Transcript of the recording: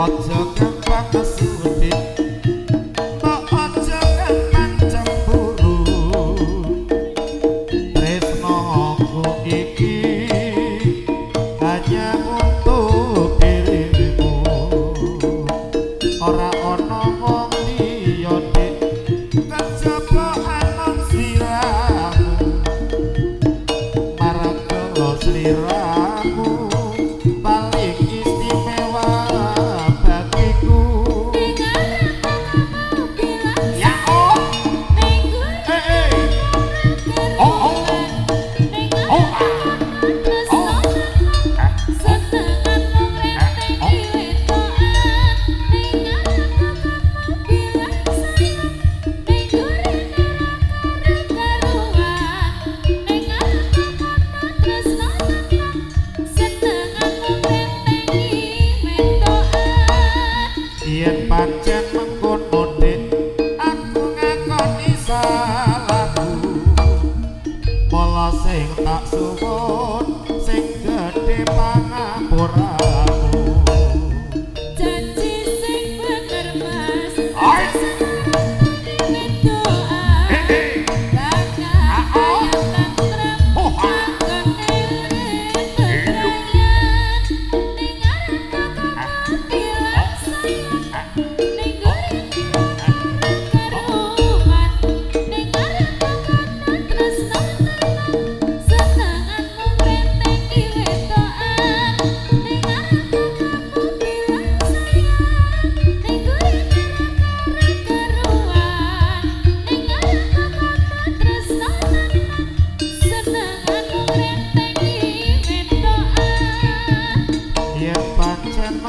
What's up? Sing tak suwun